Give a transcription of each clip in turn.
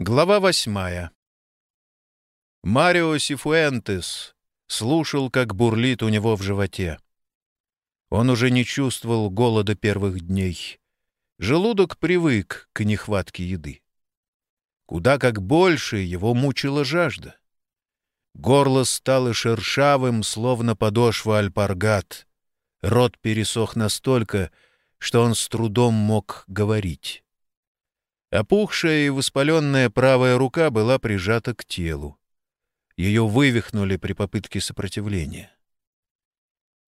Глава восьмая. Марио Сифуэнтес слушал, как бурлит у него в животе. Он уже не чувствовал голода первых дней. Желудок привык к нехватке еды. Куда как больше его мучила жажда. Горло стало шершавым, словно подошва альпаргат. Рот пересох настолько, что он с трудом мог говорить. Опухшая и воспаленная правая рука была прижата к телу. Ее вывихнули при попытке сопротивления.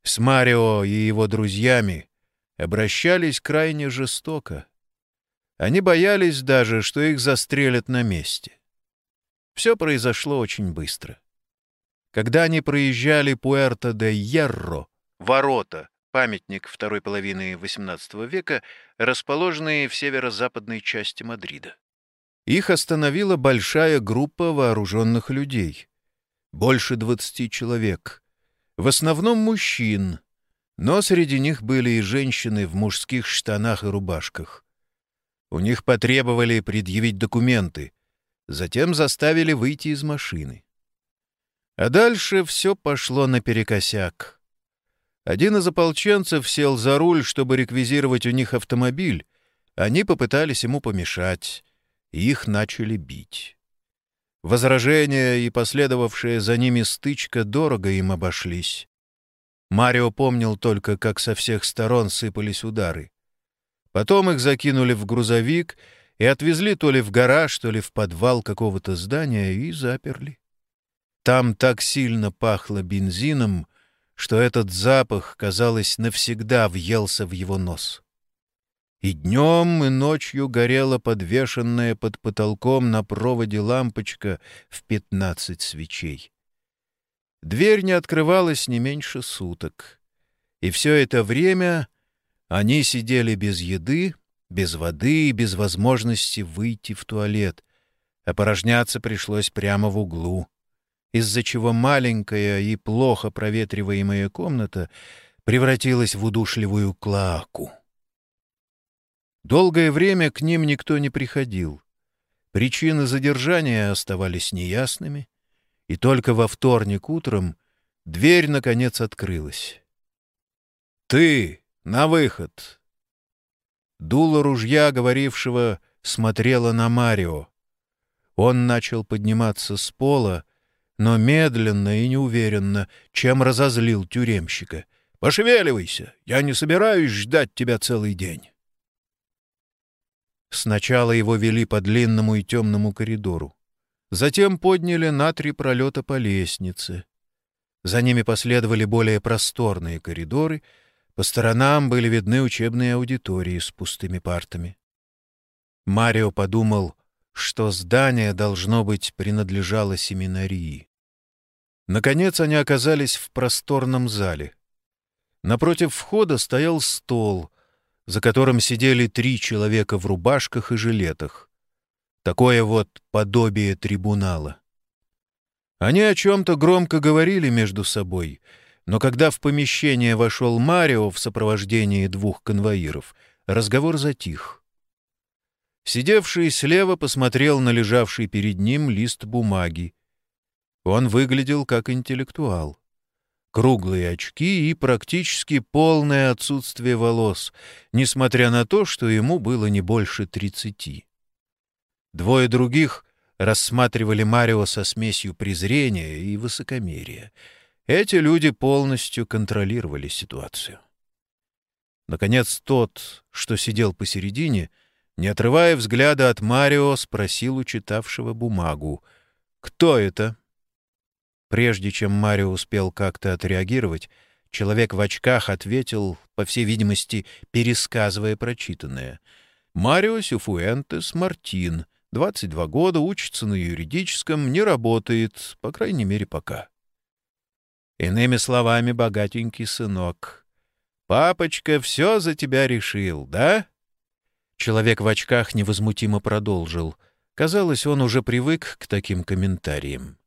С Марио и его друзьями обращались крайне жестоко. Они боялись даже, что их застрелят на месте. Все произошло очень быстро. Когда они проезжали Пуэрто-де-Ерро, ворота, памятник второй половины XVIII века, расположенные в северо-западной части Мадрида. Их остановила большая группа вооруженных людей. Больше двадцати человек. В основном мужчин, но среди них были и женщины в мужских штанах и рубашках. У них потребовали предъявить документы, затем заставили выйти из машины. А дальше все пошло наперекосяк. Один из ополченцев сел за руль, чтобы реквизировать у них автомобиль. Они попытались ему помешать, их начали бить. Возражения и последовавшая за ними стычка дорого им обошлись. Марио помнил только, как со всех сторон сыпались удары. Потом их закинули в грузовик и отвезли то ли в гараж, то ли в подвал какого-то здания и заперли. Там так сильно пахло бензином, что этот запах, казалось, навсегда въелся в его нос. И днем, и ночью горела подвешенная под потолком на проводе лампочка в пятнадцать свечей. Дверь не открывалась не меньше суток. И все это время они сидели без еды, без воды и без возможности выйти в туалет. Опорожняться пришлось прямо в углу из-за чего маленькая и плохо проветриваемая комната превратилась в удушливую клаку. Долгое время к ним никто не приходил. Причины задержания оставались неясными, и только во вторник утром дверь, наконец, открылась. «Ты! На выход!» Дуло ружья, говорившего, смотрела на Марио. Он начал подниматься с пола, но медленно и неуверенно, чем разозлил тюремщика. «Пошевеливайся! Я не собираюсь ждать тебя целый день!» Сначала его вели по длинному и темному коридору. Затем подняли на три пролета по лестнице. За ними последовали более просторные коридоры. По сторонам были видны учебные аудитории с пустыми партами. Марио подумал, что здание, должно быть, принадлежало семинарии. Наконец они оказались в просторном зале. Напротив входа стоял стол, за которым сидели три человека в рубашках и жилетах. Такое вот подобие трибунала. Они о чем-то громко говорили между собой, но когда в помещение вошел Марио в сопровождении двух конвоиров, разговор затих. Сидевший слева посмотрел на лежавший перед ним лист бумаги, он выглядел как интеллектуал. Круглые очки и практически полное отсутствие волос, несмотря на то, что ему было не больше тридцати. Двое других рассматривали Марио со смесью презрения и высокомерия. Эти люди полностью контролировали ситуацию. Наконец, тот, что сидел посередине, не отрывая взгляда от Марио, спросил у читавшего бумагу. «Кто это?» Прежде чем Марио успел как-то отреагировать, человек в очках ответил, по всей видимости, пересказывая прочитанное. «Марио Сюфуэнтес Мартин, 22 года, учится на юридическом, не работает, по крайней мере, пока». Иными словами, богатенький сынок. «Папочка все за тебя решил, да?» Человек в очках невозмутимо продолжил. Казалось, он уже привык к таким комментариям.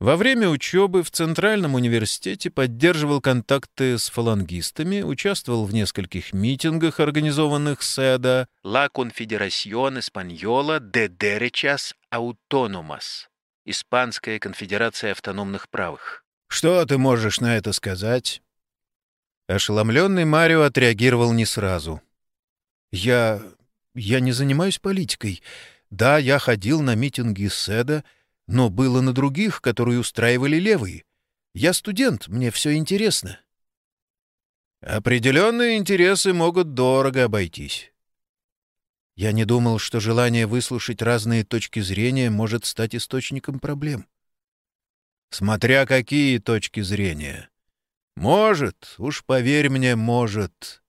Во время учебы в Центральном университете поддерживал контакты с фалангистами, участвовал в нескольких митингах, организованных СЭДА «La Confederación Española de Derechas Autónomas» — Испанская конфедерация автономных правых. «Что ты можешь на это сказать?» Ошеломленный Марио отреагировал не сразу. «Я... я не занимаюсь политикой. Да, я ходил на митинги СЭДА, но было на других, которые устраивали левые. Я студент, мне все интересно. Определенные интересы могут дорого обойтись. Я не думал, что желание выслушать разные точки зрения может стать источником проблем. Смотря какие точки зрения. Может, уж поверь мне, может.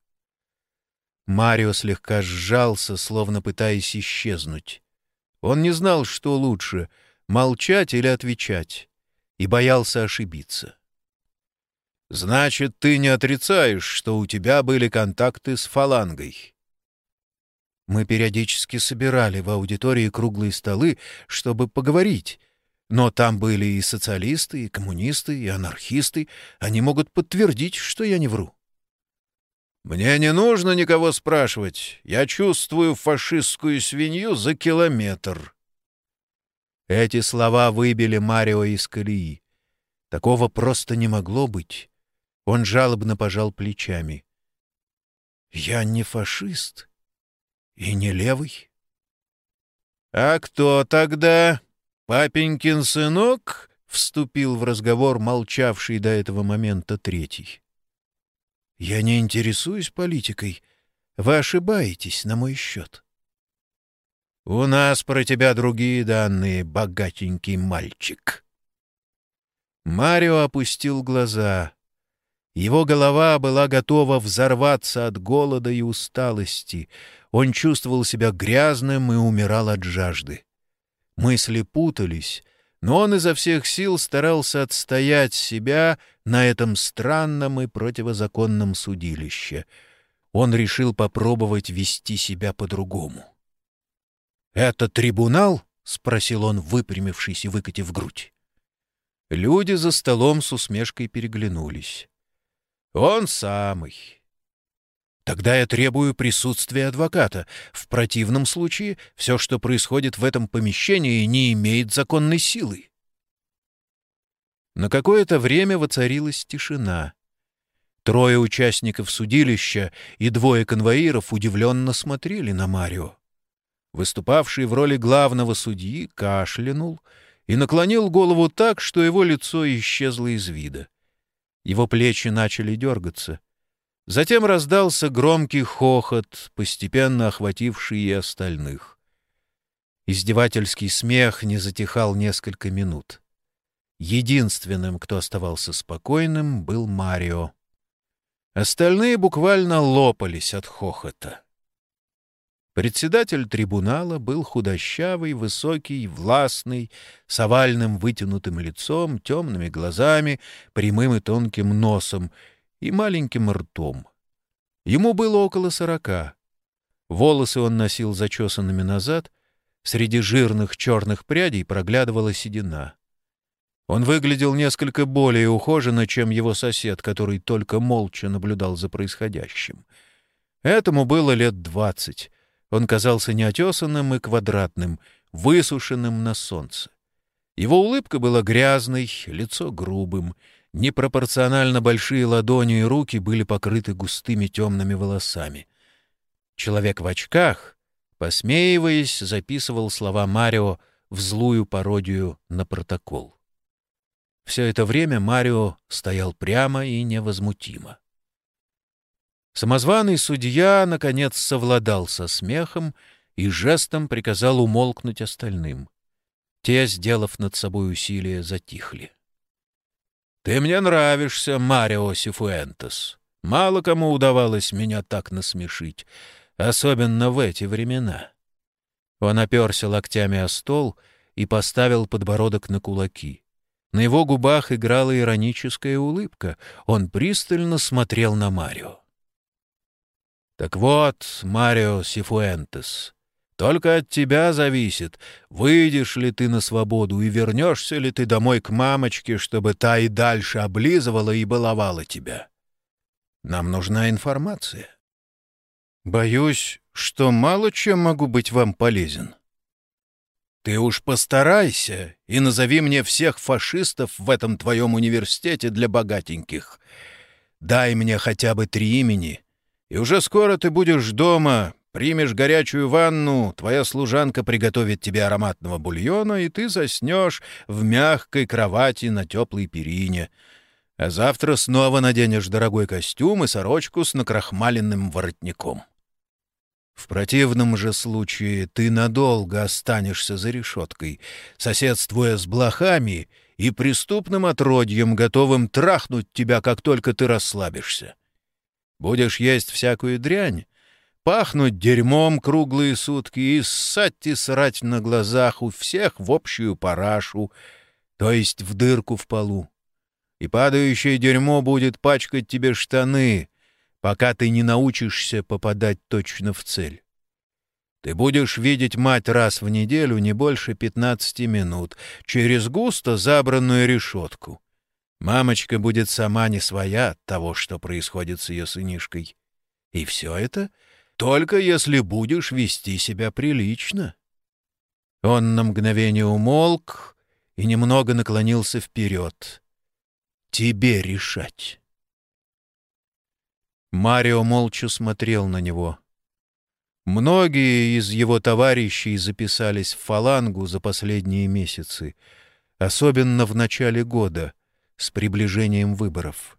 Марио слегка сжался, словно пытаясь исчезнуть. Он не знал, что лучше — молчать или отвечать, и боялся ошибиться. «Значит, ты не отрицаешь, что у тебя были контакты с фалангой?» Мы периодически собирали в аудитории круглые столы, чтобы поговорить, но там были и социалисты, и коммунисты, и анархисты. Они могут подтвердить, что я не вру. «Мне не нужно никого спрашивать. Я чувствую фашистскую свинью за километр», эти слова выбили Марио из колеи. Такого просто не могло быть. Он жалобно пожал плечами. «Я не фашист и не левый». «А кто тогда? Папенькин сынок?» — вступил в разговор молчавший до этого момента третий. «Я не интересуюсь политикой. Вы ошибаетесь на мой счет». «У нас про тебя другие данные, богатенький мальчик». Марио опустил глаза. Его голова была готова взорваться от голода и усталости. Он чувствовал себя грязным и умирал от жажды. Мысли путались, но он изо всех сил старался отстоять себя на этом странном и противозаконном судилище. Он решил попробовать вести себя по-другому. «Это трибунал?» — спросил он, выпрямившись и выкатив грудь. Люди за столом с усмешкой переглянулись. «Он самый». «Тогда я требую присутствия адвоката. В противном случае все, что происходит в этом помещении, не имеет законной силы». На какое-то время воцарилась тишина. Трое участников судилища и двое конвоиров удивленно смотрели на Марио выступавший в роли главного судьи, кашлянул и наклонил голову так, что его лицо исчезло из вида. Его плечи начали дергаться. Затем раздался громкий хохот, постепенно охвативший и остальных. Издевательский смех не затихал несколько минут. Единственным, кто оставался спокойным, был Марио. Остальные буквально лопались от хохота. Председатель трибунала был худощавый, высокий, властный, с овальным вытянутым лицом, темными глазами, прямым и тонким носом и маленьким ртом. Ему было около сорока. Волосы он носил зачесанными назад, среди жирных черных прядей проглядывала седина. Он выглядел несколько более ухоженно, чем его сосед, который только молча наблюдал за происходящим. Этому было лет двадцать, он казался неотесанным и квадратным, высушенным на солнце. Его улыбка была грязной, лицо грубым, непропорционально большие ладони и руки были покрыты густыми темными волосами. Человек в очках, посмеиваясь, записывал слова Марио в злую пародию на протокол. Все это время Марио стоял прямо и невозмутимо. Самозваный судья, наконец, совладал со смехом и жестом приказал умолкнуть остальным. Те, сделав над собой усилие, затихли. «Ты мне нравишься, Марио Сифуэнтес. Мало кому удавалось меня так насмешить, особенно в эти времена». Он оперся локтями о стол и поставил подбородок на кулаки. На его губах играла ироническая улыбка. Он пристально смотрел на Марио. Так вот, Марио Сифуэнтес, Только от тебя зависит, выйдешь ли ты на свободу и вернешься ли ты домой к мамочке, чтобы та и дальше облизывала и баловала тебя. Нам нужна информация. Боюсь, что мало чем могу быть вам полезен. Ты уж постарайся и назови мне всех фашистов в этом твоем университете для богатеньких. Дай мне хотя бы три имени, и уже скоро ты будешь дома, Примешь горячую ванну, твоя служанка приготовит тебе ароматного бульона, и ты заснешь в мягкой кровати на теплой перине. А завтра снова наденешь дорогой костюм и сорочку с накрахмаленным воротником. В противном же случае ты надолго останешься за решеткой, соседствуя с блохами и преступным отродьем, готовым трахнуть тебя, как только ты расслабишься. Будешь есть всякую дрянь, пахнуть дерьмом круглые сутки и ссать и срать на глазах у всех в общую парашу, то есть в дырку в полу. И падающее дерьмо будет пачкать тебе штаны, пока ты не научишься попадать точно в цель. Ты будешь видеть мать раз в неделю не больше пятнадцати минут через густо забранную решетку. Мамочка будет сама не своя от того, что происходит с ее сынишкой. И все это — только если будешь вести себя прилично». Он на мгновение умолк и немного наклонился вперед. «Тебе решать». Марио молча смотрел на него. Многие из его товарищей записались в фалангу за последние месяцы, особенно в начале года, с приближением выборов.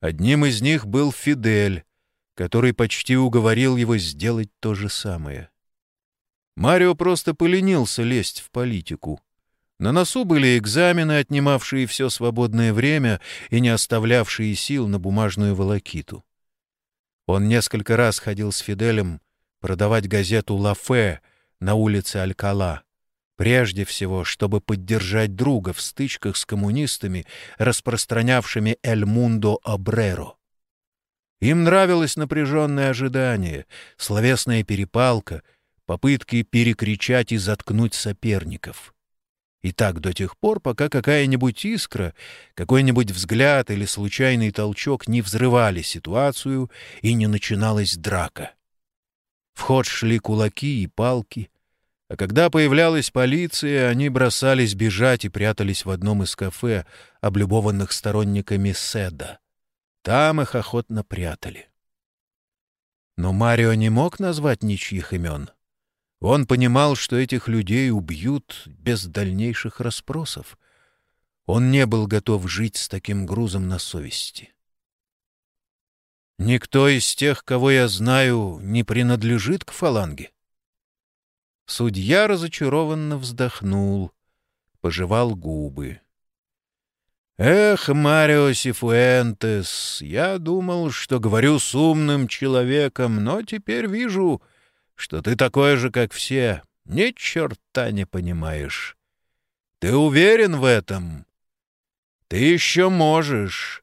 Одним из них был Фидель, который почти уговорил его сделать то же самое. Марио просто поленился лезть в политику. На носу были экзамены, отнимавшие все свободное время и не оставлявшие сил на бумажную волокиту. Он несколько раз ходил с Фиделем продавать газету «Лафе» на улице Алькала, прежде всего, чтобы поддержать друга в стычках с коммунистами, распространявшими «Эль Мундо Обреро». Им нравилось напряженное ожидание, словесная перепалка, попытки перекричать и заткнуть соперников. И так до тех пор, пока какая-нибудь искра, какой-нибудь взгляд или случайный толчок не взрывали ситуацию и не начиналась драка. В ход шли кулаки и палки, а когда появлялась полиция, они бросались бежать и прятались в одном из кафе, облюбованных сторонниками Седа. Там их охотно прятали. Но Марио не мог назвать ничьих имен. Он понимал, что этих людей убьют без дальнейших расспросов. Он не был готов жить с таким грузом на совести. Никто из тех, кого я знаю, не принадлежит к фаланге. Судья разочарованно вздохнул, пожевал губы. «Эх, Марио Сифуэнтес, я думал, что говорю с умным человеком, но теперь вижу, что ты такой же, как все, ни черта не понимаешь. Ты уверен в этом? Ты еще можешь».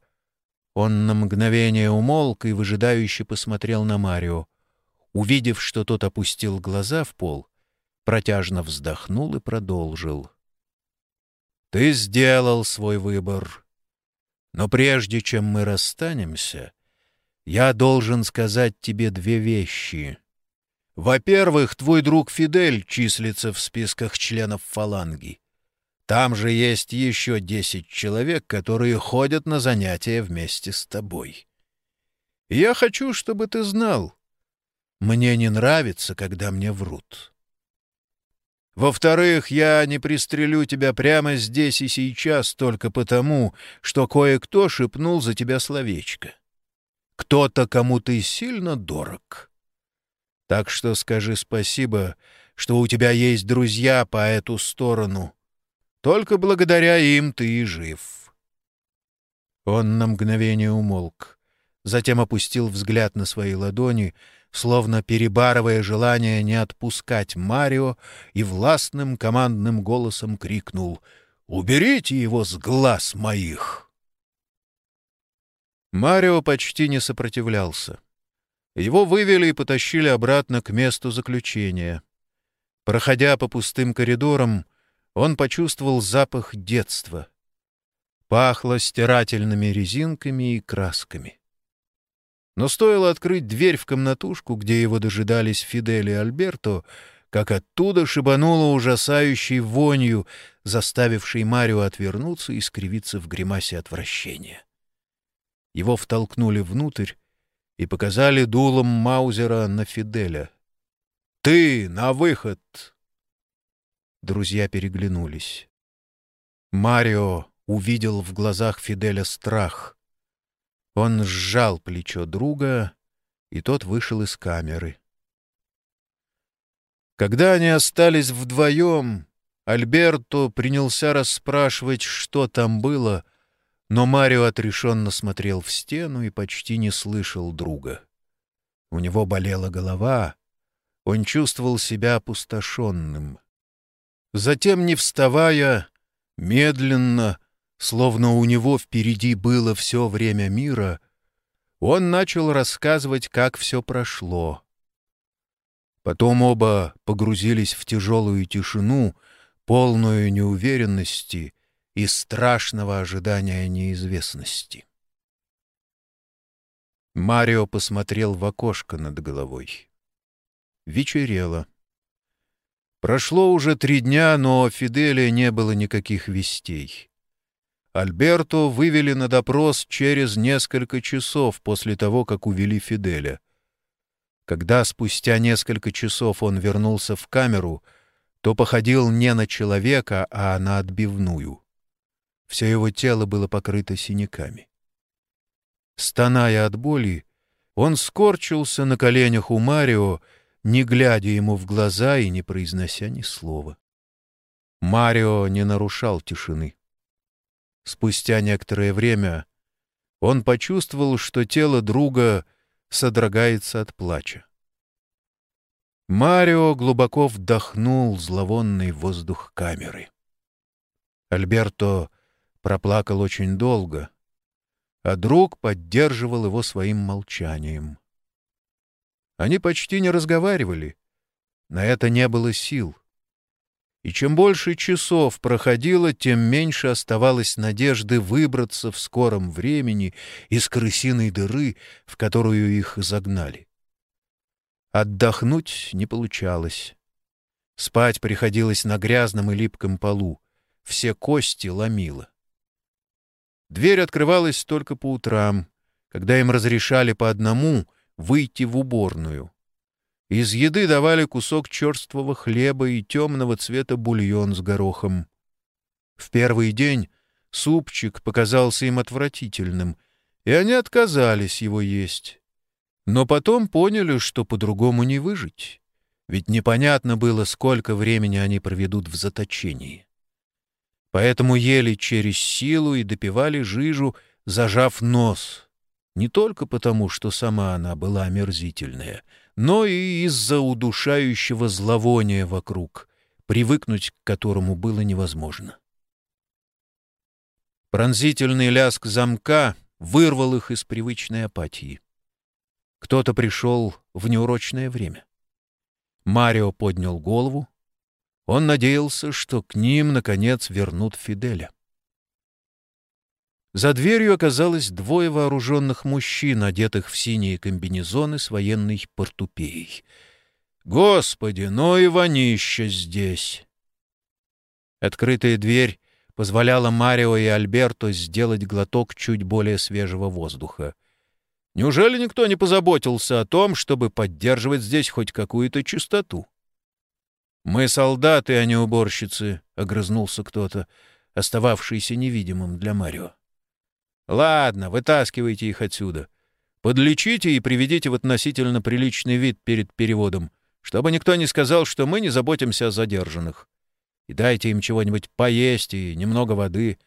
Он на мгновение умолк и выжидающе посмотрел на Марио. Увидев, что тот опустил глаза в пол, протяжно вздохнул и продолжил. — ты сделал свой выбор. Но прежде чем мы расстанемся, я должен сказать тебе две вещи. Во-первых, твой друг Фидель числится в списках членов фаланги. Там же есть еще десять человек, которые ходят на занятия вместе с тобой. я хочу, чтобы ты знал. Мне не нравится, когда мне врут. Во-вторых, я не пристрелю тебя прямо здесь и сейчас только потому, что кое-кто шепнул за тебя словечко. Кто-то кому ты сильно дорог. Так что скажи спасибо, что у тебя есть друзья по эту сторону. Только благодаря им ты и жив. Он на мгновение умолк, затем опустил взгляд на свои ладони — словно перебарывая желание не отпускать Марио, и властным командным голосом крикнул «Уберите его с глаз моих!» Марио почти не сопротивлялся. Его вывели и потащили обратно к месту заключения. Проходя по пустым коридорам, он почувствовал запах детства. Пахло стирательными резинками и красками. Но стоило открыть дверь в комнатушку, где его дожидались Фидель и Альберто, как оттуда шибануло ужасающей вонью, заставившей Марио отвернуться и скривиться в гримасе отвращения. Его втолкнули внутрь и показали дулом Маузера на Фиделя. «Ты на выход!» Друзья переглянулись. Марио увидел в глазах Фиделя страх. Он сжал плечо друга, и тот вышел из камеры. Когда они остались вдвоем, Альберто принялся расспрашивать, что там было, но Марио отрешенно смотрел в стену и почти не слышал друга. У него болела голова, он чувствовал себя опустошенным. Затем, не вставая, медленно, словно у него впереди было все время мира, он начал рассказывать, как все прошло. Потом оба погрузились в тяжелую тишину, полную неуверенности и страшного ожидания неизвестности. Марио посмотрел в окошко над головой. Вечерело. Прошло уже три дня, но Фиделия не было никаких вестей. Альберто вывели на допрос через несколько часов после того, как увели Фиделя. Когда спустя несколько часов он вернулся в камеру, то походил не на человека, а на отбивную. Все его тело было покрыто синяками. Стоная от боли, он скорчился на коленях у Марио, не глядя ему в глаза и не произнося ни слова. Марио не нарушал тишины. Спустя некоторое время он почувствовал, что тело друга содрогается от плача. Марио глубоко вдохнул зловонный воздух камеры. Альберто проплакал очень долго, а друг поддерживал его своим молчанием. Они почти не разговаривали. На это не было сил. И чем больше часов проходило, тем меньше оставалось надежды выбраться в скором времени из крысиной дыры, в которую их загнали. Отдохнуть не получалось. Спать приходилось на грязном и липком полу. Все кости ломило. Дверь открывалась только по утрам, когда им разрешали по одному выйти в уборную. Из еды давали кусок черствого хлеба и темного цвета бульон с горохом. В первый день супчик показался им отвратительным, и они отказались его есть. Но потом поняли, что по-другому не выжить, ведь непонятно было, сколько времени они проведут в заточении. Поэтому ели через силу и допивали жижу, зажав нос, не только потому, что сама она была омерзительная — но и из-за удушающего зловония вокруг, привыкнуть к которому было невозможно. Пронзительный ляск замка вырвал их из привычной апатии. Кто-то пришел в неурочное время. Марио поднял голову. Он надеялся, что к ним, наконец, вернут Фиделя. За дверью оказалось двое вооруженных мужчин, одетых в синие комбинезоны с военной портупеей. «Господи, ну и вонища здесь!» Открытая дверь позволяла Марио и Альберто сделать глоток чуть более свежего воздуха. Неужели никто не позаботился о том, чтобы поддерживать здесь хоть какую-то чистоту? «Мы солдаты, а не уборщицы», — огрызнулся кто-то, остававшийся невидимым для Марио. Ладно, вытаскивайте их отсюда. Подлечите и приведите в относительно приличный вид перед переводом, чтобы никто не сказал, что мы не заботимся о задержанных. И дайте им чего-нибудь поесть и немного воды.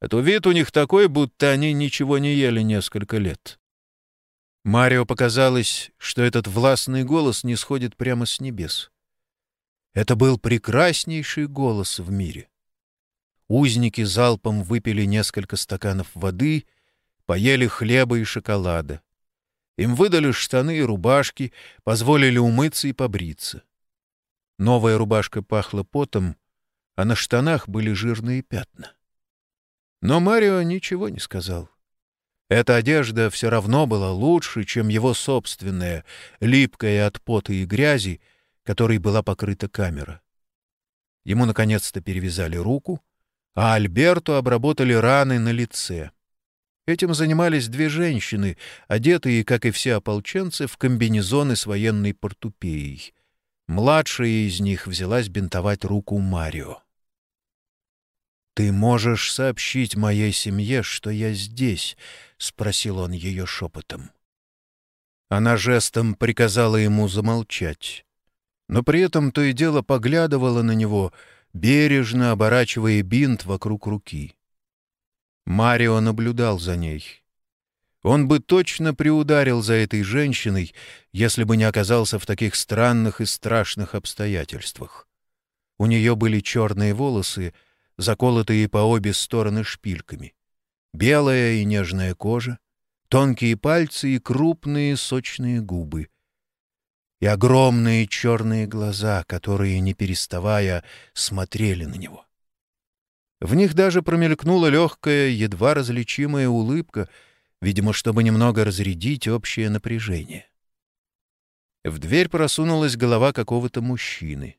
А вид у них такой, будто они ничего не ели несколько лет. Марио показалось, что этот властный голос не сходит прямо с небес. Это был прекраснейший голос в мире. Узники залпом выпили несколько стаканов воды, поели хлеба и шоколада. Им выдали штаны и рубашки, позволили умыться и побриться. Новая рубашка пахла потом, а на штанах были жирные пятна. Но Марио ничего не сказал. Эта одежда все равно была лучше, чем его собственная, липкая от пота и грязи, которой была покрыта камера. Ему наконец-то перевязали руку, а Альберту обработали раны на лице. Этим занимались две женщины, одетые, как и все ополченцы, в комбинезоны с военной портупеей. Младшая из них взялась бинтовать руку Марио. «Ты можешь сообщить моей семье, что я здесь?» — спросил он ее шепотом. Она жестом приказала ему замолчать, но при этом то и дело поглядывала на него, бережно оборачивая бинт вокруг руки. Марио наблюдал за ней. Он бы точно приударил за этой женщиной, если бы не оказался в таких странных и страшных обстоятельствах. У нее были черные волосы — заколотые по обе стороны шпильками. Белая и нежная кожа, тонкие пальцы и крупные сочные губы. И огромные черные глаза, которые, не переставая, смотрели на него. В них даже промелькнула легкая, едва различимая улыбка, видимо, чтобы немного разрядить общее напряжение. В дверь просунулась голова какого-то мужчины.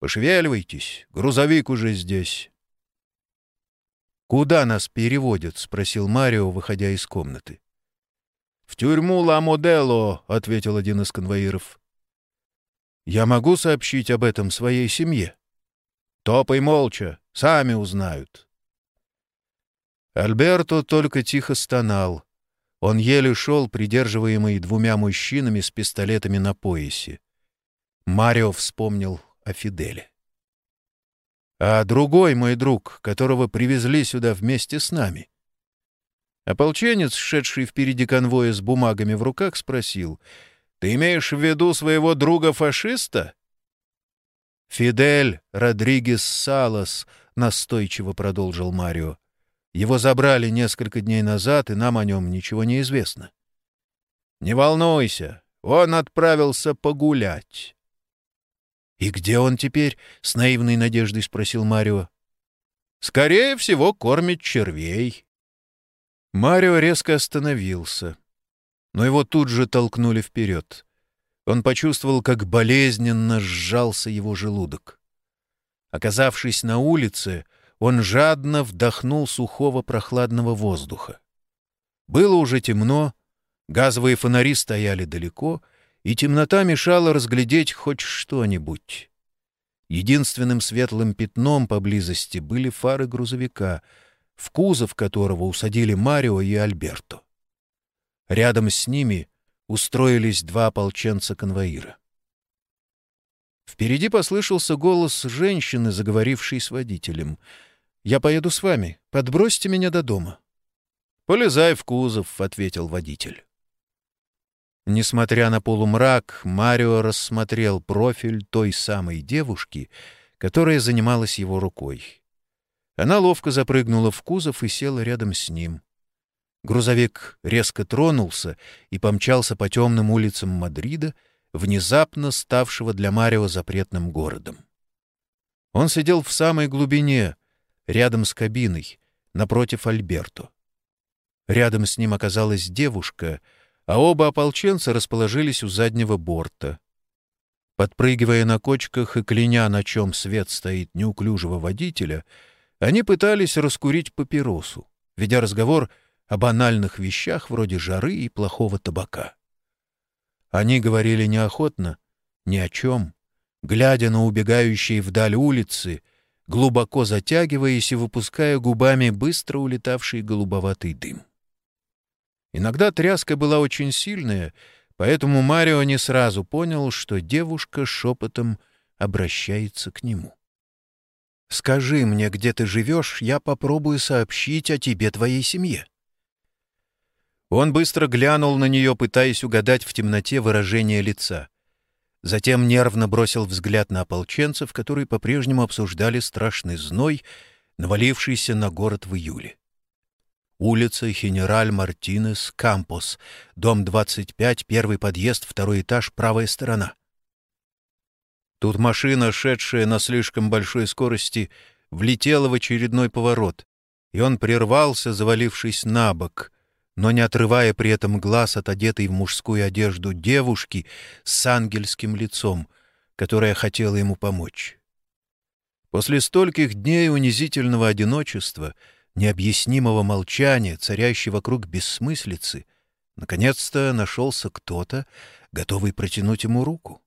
Пошевеливайтесь, грузовик уже здесь. «Куда нас переводят?» — спросил Марио, выходя из комнаты. «В тюрьму Ла Модело», — ответил один из конвоиров. «Я могу сообщить об этом своей семье?» «Топай молча, сами узнают». Альберто только тихо стонал. Он еле шел, придерживаемый двумя мужчинами с пистолетами на поясе. Марио вспомнил о Фиделе. А другой мой друг, которого привезли сюда вместе с нами. Ополченец, шедший впереди конвоя с бумагами в руках, спросил, «Ты имеешь в виду своего друга-фашиста?» «Фидель Родригес Салас», — настойчиво продолжил Марио. «Его забрали несколько дней назад, и нам о нем ничего не известно». «Не волнуйся, он отправился погулять. «И где он теперь?» — с наивной надеждой спросил Марио. «Скорее всего, кормит червей». Марио резко остановился, но его тут же толкнули вперед. Он почувствовал, как болезненно сжался его желудок. Оказавшись на улице, он жадно вдохнул сухого прохладного воздуха. Было уже темно, газовые фонари стояли далеко — и темнота мешала разглядеть хоть что-нибудь. Единственным светлым пятном поблизости были фары грузовика, в кузов которого усадили Марио и Альберто. Рядом с ними устроились два ополченца-конвоира. Впереди послышался голос женщины, заговорившей с водителем. «Я поеду с вами. Подбросьте меня до дома». «Полезай в кузов», — ответил водитель. Несмотря на полумрак, Марио рассмотрел профиль той самой девушки, которая занималась его рукой. Она ловко запрыгнула в кузов и села рядом с ним. Грузовик резко тронулся и помчался по темным улицам Мадрида, внезапно ставшего для Марио запретным городом. Он сидел в самой глубине, рядом с кабиной, напротив Альберто. Рядом с ним оказалась девушка — а оба ополченца расположились у заднего борта. Подпрыгивая на кочках и кляня, на чем свет стоит неуклюжего водителя, они пытались раскурить папиросу, ведя разговор о банальных вещах вроде жары и плохого табака. Они говорили неохотно, ни о чем, глядя на убегающие вдаль улицы, глубоко затягиваясь и выпуская губами быстро улетавший голубоватый дым. Иногда тряска была очень сильная, поэтому Марио не сразу понял, что девушка шепотом обращается к нему. «Скажи мне, где ты живешь, я попробую сообщить о тебе твоей семье». Он быстро глянул на нее, пытаясь угадать в темноте выражение лица. Затем нервно бросил взгляд на ополченцев, которые по-прежнему обсуждали страшный зной, навалившийся на город в июле. Улица Хенераль Мартинес, Кампус, дом 25, первый подъезд, второй этаж, правая сторона. Тут машина, шедшая на слишком большой скорости, влетела в очередной поворот, и он прервался, завалившись на бок, но не отрывая при этом глаз от одетой в мужскую одежду девушки с ангельским лицом, которая хотела ему помочь. После стольких дней унизительного одиночества, необъяснимого молчания, царящей вокруг бессмыслицы, наконец-то нашелся кто-то, готовый протянуть ему руку.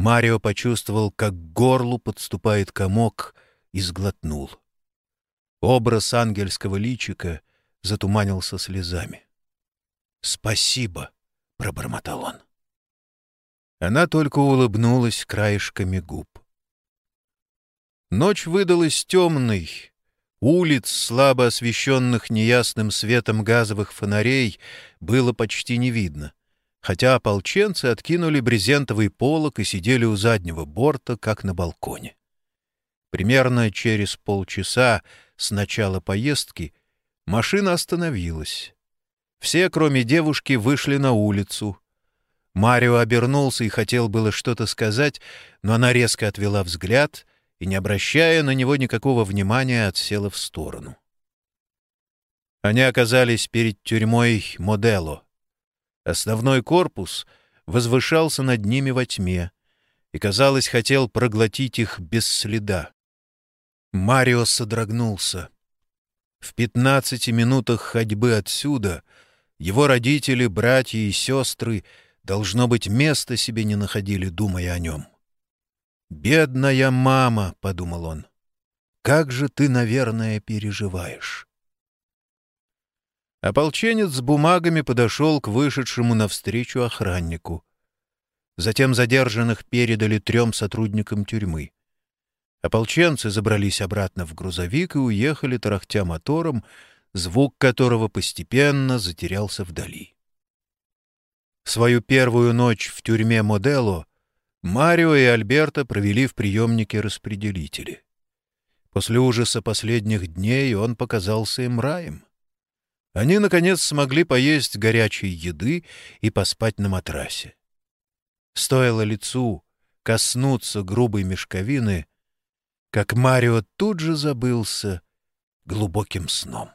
Марио почувствовал, как к горлу подступает комок, и сглотнул. Образ ангельского личика затуманился слезами. «Спасибо!» — пробормотал он. Она только улыбнулась краешками губ. Ночь выдалась темной. Улиц, слабо освещенных неясным светом газовых фонарей, было почти не видно, хотя ополченцы откинули брезентовый полог и сидели у заднего борта, как на балконе. Примерно через полчаса с начала поездки машина остановилась. Все, кроме девушки, вышли на улицу. Марио обернулся и хотел было что-то сказать, но она резко отвела взгляд и, не обращая на него никакого внимания, отсела в сторону. Они оказались перед тюрьмой Модело. Основной корпус возвышался над ними во тьме и, казалось, хотел проглотить их без следа. Марио содрогнулся. В пятнадцати минутах ходьбы отсюда его родители, братья и сестры, должно быть, места себе не находили, думая о нем. «Бедная мама», — подумал он, — «как же ты, наверное, переживаешь». Ополченец с бумагами подошел к вышедшему навстречу охраннику. Затем задержанных передали трем сотрудникам тюрьмы. Ополченцы забрались обратно в грузовик и уехали, тарахтя мотором, звук которого постепенно затерялся вдали. Свою первую ночь в тюрьме Модело Марио и Альберто провели в приемнике распределители. После ужаса последних дней он показался им раем. Они, наконец, смогли поесть горячей еды и поспать на матрасе. Стоило лицу коснуться грубой мешковины, как Марио тут же забылся глубоким сном.